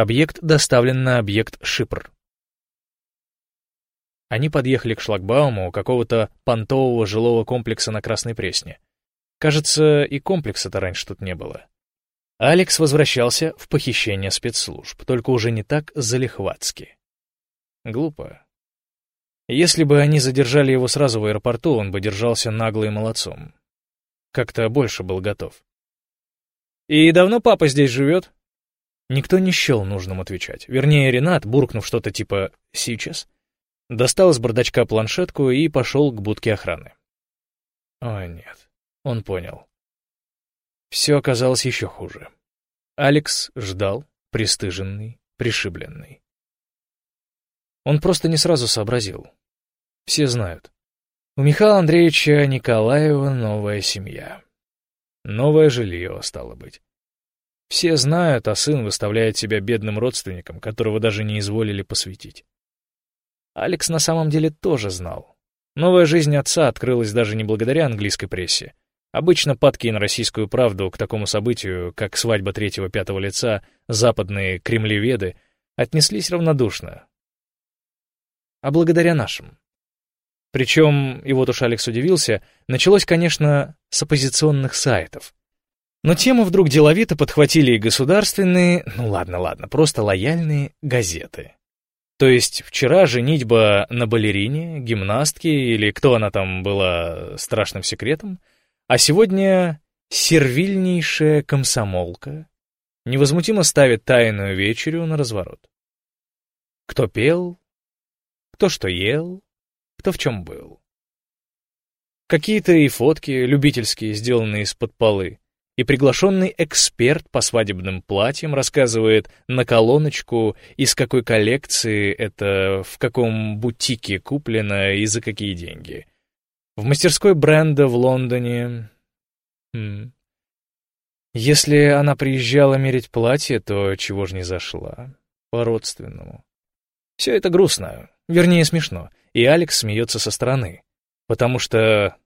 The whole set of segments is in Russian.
Объект доставлен на объект Шипр. Они подъехали к шлагбауму какого-то понтового жилого комплекса на Красной Пресне. Кажется, и комплекса-то раньше тут не было. Алекс возвращался в похищение спецслужб, только уже не так залихватски. Глупо. Если бы они задержали его сразу в аэропорту, он бы держался нагло и молодцом. Как-то больше был готов. «И давно папа здесь живет?» Никто не счел нужным отвечать. Вернее, Ренат, буркнув что-то типа «сейчас», достал из бардачка планшетку и пошел к будке охраны. Ой, нет, он понял. Все оказалось еще хуже. Алекс ждал, пристыженный, пришибленный. Он просто не сразу сообразил. Все знают. У Михаила Андреевича Николаева новая семья. Новое жилье, стало быть. Все знают, а сын выставляет себя бедным родственником, которого даже не изволили посвятить. Алекс на самом деле тоже знал. Новая жизнь отца открылась даже не благодаря английской прессе. Обычно падки на российскую правду к такому событию, как свадьба третьего-пятого лица, западные кремлеведы, отнеслись равнодушно. А благодаря нашим. Причем, и вот уж Алекс удивился, началось, конечно, с оппозиционных сайтов. Но тему вдруг деловито подхватили и государственные, ну ладно, ладно, просто лояльные газеты. То есть вчера женитьба на балерине, гимнастке или кто она там была страшным секретом, а сегодня сервильнейшая комсомолка невозмутимо ставит тайную вечерю на разворот. Кто пел, кто что ел, кто в чем был. Какие-то и фотки любительские, сделанные из-под полы, и приглашенный эксперт по свадебным платьям рассказывает на колоночку, из какой коллекции это, в каком бутике куплено и за какие деньги. В мастерской бренда в Лондоне... Хм. Если она приезжала мерить платье, то чего ж не зашла? По-родственному. Все это грустно, вернее смешно, и Алекс смеется со стороны, потому что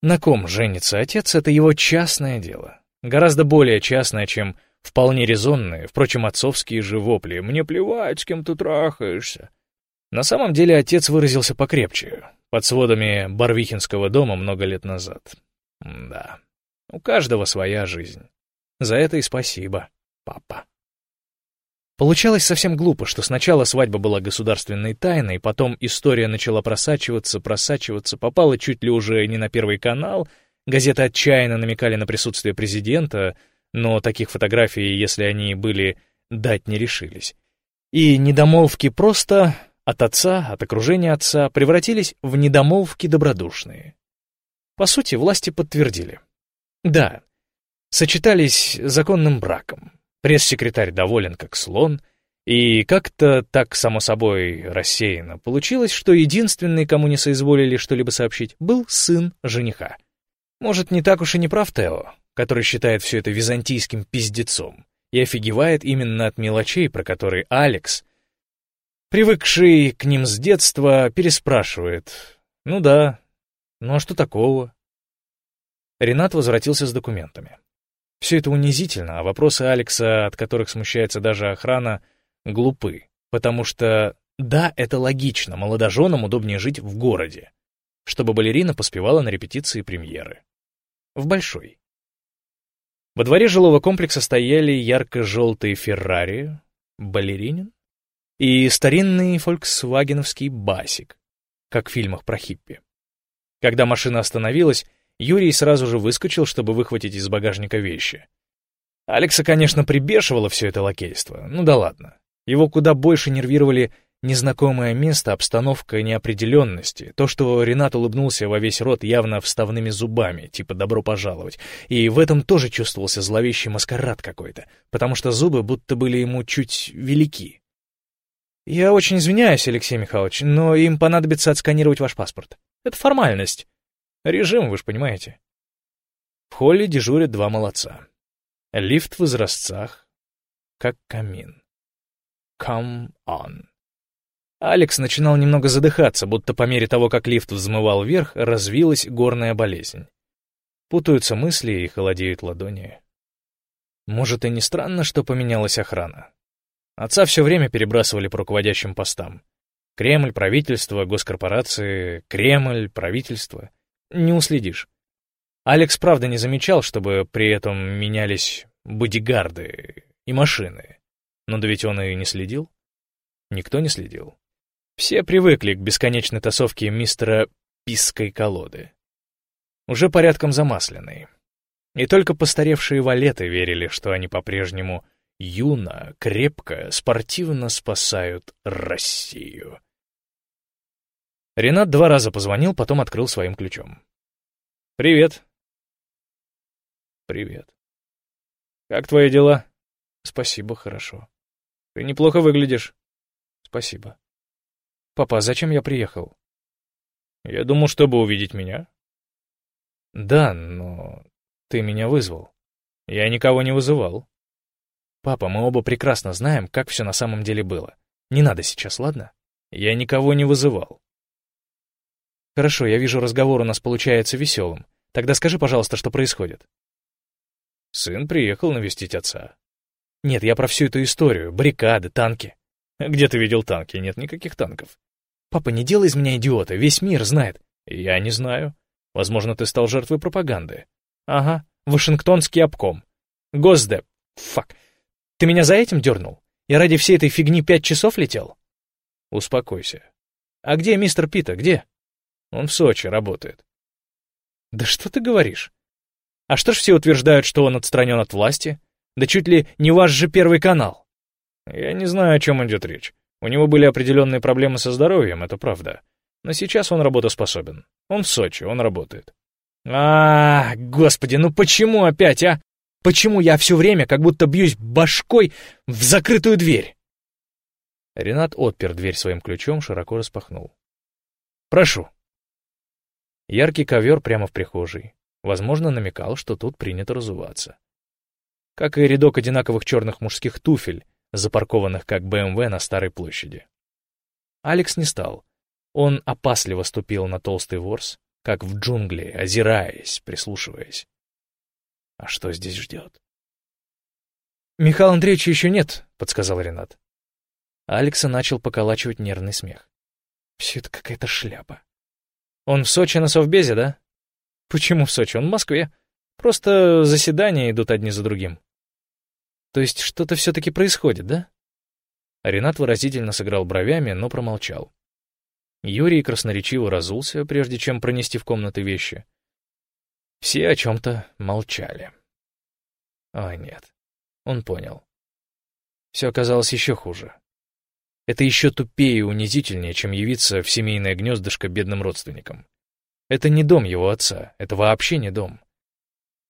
на ком женится отец — это его частное дело. Гораздо более частное, чем вполне резонные, впрочем, отцовские же вопли «мне плевать, с кем ты трахаешься». На самом деле отец выразился покрепче, под сводами Барвихинского дома много лет назад. Да, у каждого своя жизнь. За это и спасибо, папа. Получалось совсем глупо, что сначала свадьба была государственной тайной, потом история начала просачиваться, просачиваться, попала чуть ли уже не на Первый канал — Газеты отчаянно намекали на присутствие президента, но таких фотографий, если они были, дать не решились. И недомолвки просто от отца, от окружения отца превратились в недомолвки добродушные. По сути, власти подтвердили. Да, сочетались законным браком. Пресс-секретарь доволен как слон, и как-то так, само собой, рассеянно получилось, что единственный, кому не соизволили что-либо сообщить, был сын жениха — может, не так уж и не прав Тео, который считает все это византийским пиздецом и офигевает именно от мелочей, про которые Алекс, привыкший к ним с детства, переспрашивает. Ну да, ну а что такого? Ренат возвратился с документами. Все это унизительно, а вопросы Алекса, от которых смущается даже охрана, глупы, потому что, да, это логично, молодоженам удобнее жить в городе, чтобы балерина поспевала на репетиции премьеры в большой. Во дворе жилого комплекса стояли ярко-желтые Феррари, балеринин и старинный фольксвагеновский басик, как в фильмах про хиппи. Когда машина остановилась, Юрий сразу же выскочил, чтобы выхватить из багажника вещи. Алекса, конечно, прибешивало все это лакейство, ну да ладно. Его куда больше нервировали Незнакомое место, обстановка неопределенности, то, что Ренат улыбнулся во весь рот явно вставными зубами, типа «добро пожаловать», и в этом тоже чувствовался зловещий маскарад какой-то, потому что зубы будто были ему чуть велики. «Я очень извиняюсь, Алексей Михайлович, но им понадобится отсканировать ваш паспорт. Это формальность. Режим, вы же понимаете». В холле дежурят два молодца. Лифт в изразцах, как камин. Come on. Алекс начинал немного задыхаться, будто по мере того, как лифт взмывал вверх, развилась горная болезнь. Путаются мысли и холодеют ладони. Может, и не странно, что поменялась охрана. Отца все время перебрасывали по руководящим постам. Кремль, правительство, госкорпорации, Кремль, правительство. Не уследишь. Алекс правда не замечал, чтобы при этом менялись бодигарды и машины. Но да ведь он и не следил. Никто не следил. Все привыкли к бесконечной тасовке мистера Писской колоды. Уже порядком замасленной. И только постаревшие валеты верили, что они по-прежнему юно, крепко, спортивно спасают Россию. Ренат два раза позвонил, потом открыл своим ключом. «Привет». «Привет». «Как твои дела?» «Спасибо, хорошо». «Ты неплохо выглядишь». «Спасибо». «Папа, зачем я приехал?» «Я думал, чтобы увидеть меня». «Да, но ты меня вызвал». «Я никого не вызывал». «Папа, мы оба прекрасно знаем, как все на самом деле было. Не надо сейчас, ладно?» «Я никого не вызывал». «Хорошо, я вижу, разговор у нас получается веселым. Тогда скажи, пожалуйста, что происходит». Сын приехал навестить отца. Нет, я про всю эту историю, баррикады, танки. Где ты видел танки? Нет никаких танков. Папа, не делай из меня идиота, весь мир знает. Я не знаю. Возможно, ты стал жертвой пропаганды. Ага, Вашингтонский обком. Госдеп. Фак. Ты меня за этим дернул? Я ради всей этой фигни пять часов летел? Успокойся. А где мистер Пита, где? Он в Сочи работает. Да что ты говоришь? А что ж все утверждают, что он отстранен от власти? Да чуть ли не ваш же первый канал. Я не знаю, о чем идет речь. У него были определенные проблемы со здоровьем, это правда. Но сейчас он работоспособен. Он в Сочи, он работает. А, господи, ну почему опять, а? Почему я все время как будто бьюсь башкой в закрытую дверь? Ренат отпер дверь своим ключом, широко распахнул. «Прошу». Яркий ковер прямо в прихожей. Возможно, намекал, что тут принято разуваться. Как и рядок одинаковых черных мужских туфель, запаркованных как БМВ на Старой площади. Алекс не стал. Он опасливо ступил на толстый ворс, как в джунгли, озираясь, прислушиваясь. А что здесь ждет? «Михаила Андреевича еще нет», — подсказал Ренат. Алекса начал поколачивать нервный смех. «Все это какая-то шляпа. Он в Сочи на совбезе, да?» «Почему в Сочи? Он в Москве. Просто заседания идут одни за другим». «То есть что-то все-таки происходит, да?» Ренат выразительно сыграл бровями, но промолчал. Юрий красноречиво разулся, прежде чем пронести в комнаты вещи. Все о чем-то молчали. Ой, нет. Он понял. Все оказалось еще хуже. Это еще тупее и унизительнее, чем явиться в семейное гнездышко бедным родственникам. Это не дом его отца, это вообще не дом.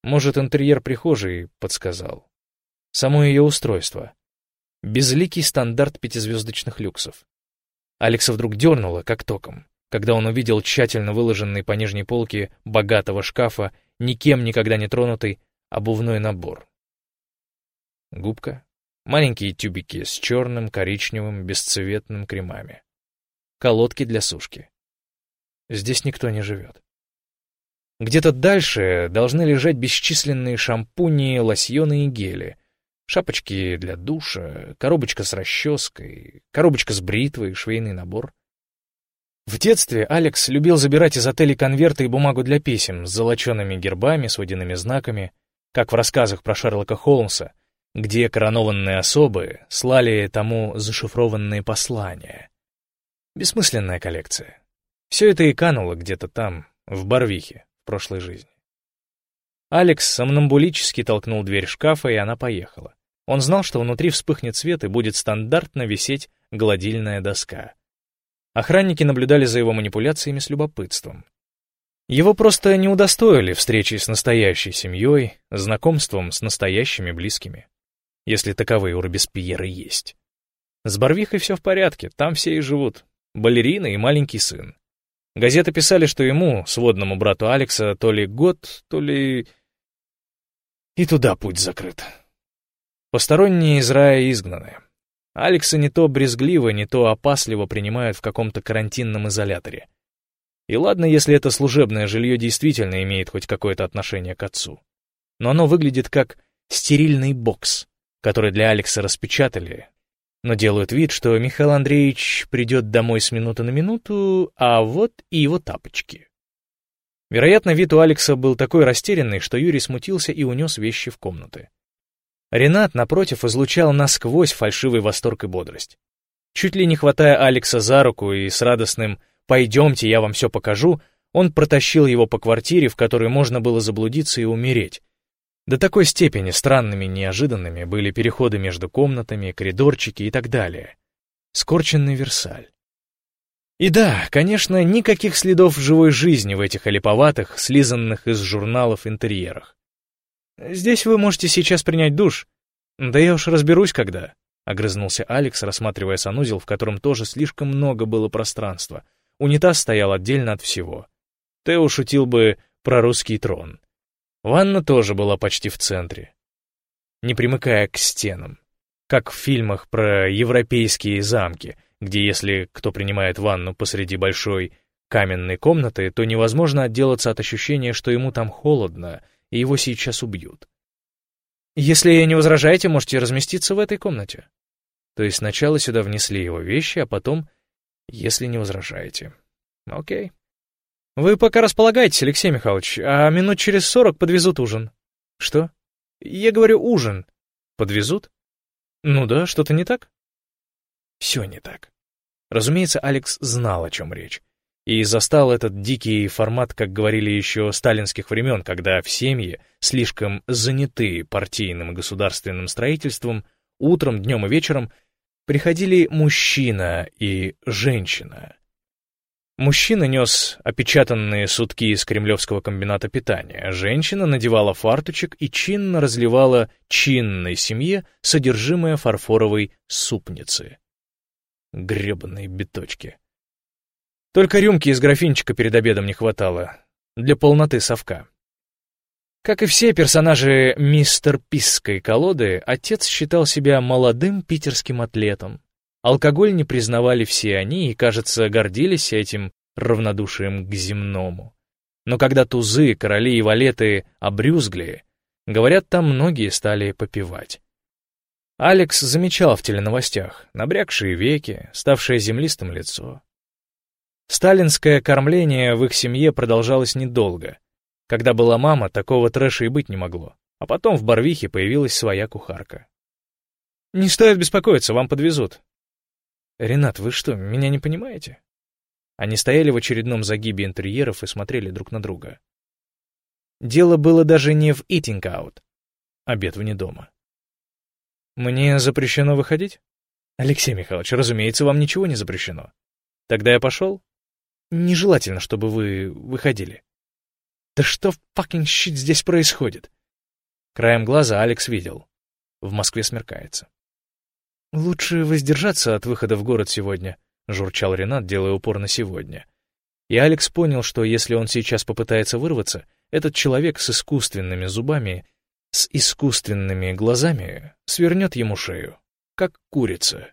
Может, интерьер прихожей подсказал. Само ее устройство. Безликий стандарт пятизвездочных люксов. Алекса вдруг дернуло, как током, когда он увидел тщательно выложенный по нижней полке богатого шкафа, никем никогда не тронутый, обувной набор. Губка, маленькие тюбики с черным, коричневым, бесцветным кремами. Колодки для сушки. Здесь никто не живет. Где-то дальше должны лежать бесчисленные шампуни, лосьоны и гели, шапочки для душа, коробочка с расческой, коробочка с бритвой, швейный набор. В детстве Алекс любил забирать из отелей конверты и бумагу для писем с золочеными гербами, с водяными знаками, как в рассказах про Шерлока Холмса, где коронованные особы слали тому зашифрованные послания. Бессмысленная коллекция. Все это и кануло где-то там, в Барвихе, в прошлой жизни. Алекс сомнамбулически толкнул дверь шкафа, и она поехала. Он знал, что внутри вспыхнет свет и будет стандартно висеть гладильная доска. Охранники наблюдали за его манипуляциями с любопытством. Его просто не удостоили встречи с настоящей семьей, знакомством с настоящими близкими, если таковые у Робеспьера есть. С Барвихой все в порядке, там все и живут, балерина и маленький сын. Газеты писали, что ему, сводному брату Алекса, то ли год, то ли... И туда путь закрыт. Посторонние из рая изгнаны. Алекса не то брезгливо, не то опасливо принимают в каком-то карантинном изоляторе. И ладно, если это служебное жилье действительно имеет хоть какое-то отношение к отцу. Но оно выглядит как стерильный бокс, который для Алекса распечатали, но делают вид, что Михаил Андреевич придет домой с минуты на минуту, а вот и его тапочки. Вероятно, вид у Алекса был такой растерянный, что Юрий смутился и унес вещи в комнаты. Ренат, напротив, излучал насквозь фальшивый восторг и бодрость. Чуть ли не хватая Алекса за руку и с радостным «пойдемте, я вам все покажу», он протащил его по квартире, в которой можно было заблудиться и умереть. До такой степени странными неожиданными были переходы между комнатами, коридорчики и так далее. Скорченный Версаль. И да, конечно, никаких следов живой жизни в этих олиповатых, слизанных из журналов интерьерах. «Здесь вы можете сейчас принять душ. Да я уж разберусь, когда», — огрызнулся Алекс, рассматривая санузел, в котором тоже слишком много было пространства. Унитаз стоял отдельно от всего. Тео шутил бы про русский трон. Ванна тоже была почти в центре, не примыкая к стенам, как в фильмах про европейские замки — где если кто принимает ванну посреди большой каменной комнаты, то невозможно отделаться от ощущения, что ему там холодно, и его сейчас убьют. Если не возражаете, можете разместиться в этой комнате. То есть сначала сюда внесли его вещи, а потом, если не возражаете. Окей. Вы пока располагаетесь, Алексей Михайлович, а минут через сорок подвезут ужин. Что? Я говорю ужин. Подвезут? Ну да, что-то не так? Все не так. Разумеется, Алекс знал, о чем речь. И застал этот дикий формат, как говорили еще сталинских времен, когда в семье, слишком заняты партийным и государственным строительством, утром, днем и вечером приходили мужчина и женщина. Мужчина нес опечатанные сутки из кремлевского комбината питания, женщина надевала фартучек и чинно разливала чинной семье содержимое фарфоровой супницы. Гребаные биточки. Только рюмки из графинчика перед обедом не хватало. Для полноты совка. Как и все персонажи мистер Писской колоды, отец считал себя молодым питерским атлетом. Алкоголь не признавали все они и, кажется, гордились этим равнодушием к земному. Но когда тузы, короли и валеты обрюзгли, говорят, там многие стали попивать. Алекс замечал в теленовостях набрякшие веки, ставшее землистым лицо. Сталинское кормление в их семье продолжалось недолго. Когда была мама, такого трэша и быть не могло. А потом в Барвихе появилась своя кухарка. «Не стоит беспокоиться, вам подвезут». «Ренат, вы что, меня не понимаете?» Они стояли в очередном загибе интерьеров и смотрели друг на друга. Дело было даже не в eating out, обед вне дома. Мне запрещено выходить? Алексей Михайлович, разумеется, вам ничего не запрещено. Тогда я пошел? Нежелательно, чтобы вы выходили. Да что в fucking щит здесь происходит? Краем глаза Алекс видел. В Москве смеркается. «Лучше воздержаться от выхода в город сегодня», — журчал Ренат, делая упор на сегодня. И Алекс понял, что если он сейчас попытается вырваться, этот человек с искусственными зубами с искусственными глазами свернет ему шею, как курица.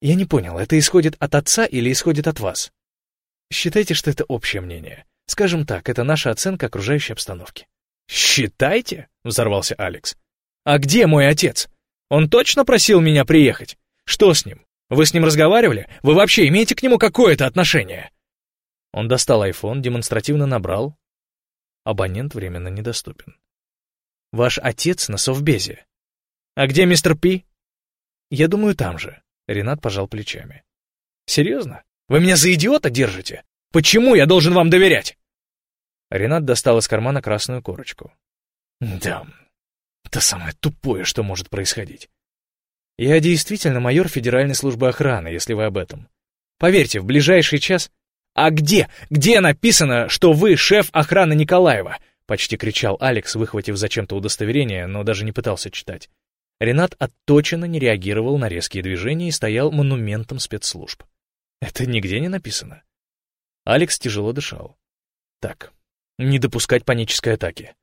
Я не понял, это исходит от отца или исходит от вас? Считайте, что это общее мнение. Скажем так, это наша оценка окружающей обстановки. «Считайте?» — взорвался Алекс. «А где мой отец? Он точно просил меня приехать? Что с ним? Вы с ним разговаривали? Вы вообще имеете к нему какое-то отношение?» Он достал айфон, демонстративно набрал. Абонент временно недоступен. Ваш отец на совбезе. А где мистер Пи? Я думаю, там же. Ренат пожал плечами. Серьезно? Вы меня за идиота держите? Почему я должен вам доверять? Ренат достал из кармана красную корочку. Да, это самое тупое, что может происходить. Я действительно майор Федеральной службы охраны, если вы об этом. Поверьте, в ближайший час... А где? Где написано, что вы шеф охраны Николаева? — почти кричал Алекс, выхватив зачем-то удостоверение, но даже не пытался читать. Ренат отточенно не реагировал на резкие движения и стоял монументом спецслужб. Это нигде не написано. Алекс тяжело дышал. Так, не допускать панической атаки.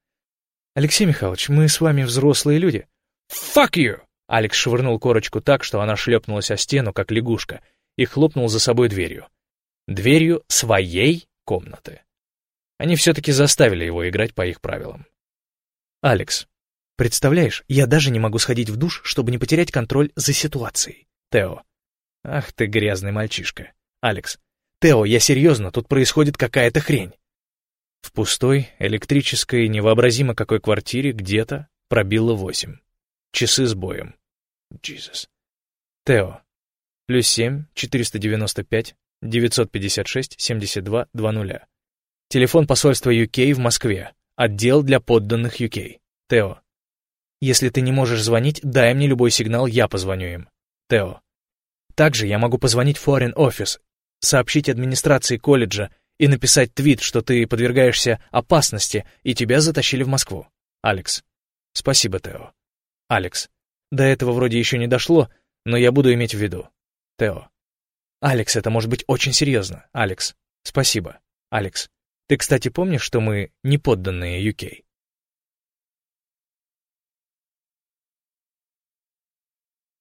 «Алексей Михайлович, мы с вами взрослые люди». «Fuck you!» Алекс швырнул корочку так, что она шлепнулась о стену, как лягушка, и хлопнул за собой дверью. Дверью своей комнаты. Они все-таки заставили его играть по их правилам. «Алекс, Представляешь, я даже не могу сходить в душ, чтобы не потерять контроль за ситуацией. Тео. Ах ты грязный мальчишка. Алекс. Тео, я серьезно, тут происходит какая-то хрень. В пустой, электрической, невообразимо какой квартире где-то пробило восемь. Часы с боем. Jesus. Тео. Плюс семь, четыреста девяносто пять, девятьсот пятьдесят шесть, семьдесят два, два нуля. Телефон посольства UK в Москве. Отдел для подданных UK. Тео. Если ты не можешь звонить, дай мне любой сигнал, я позвоню им. Тео. Также я могу позвонить в Foreign Office, сообщить администрации колледжа и написать твит, что ты подвергаешься опасности и тебя затащили в Москву. Алекс. Спасибо, Тео. Алекс. До этого вроде еще не дошло, но я буду иметь в виду. Тео. Алекс, это может быть очень серьезно. Алекс. Спасибо. Алекс. Ты, кстати, помнишь, что мы не подданные UK?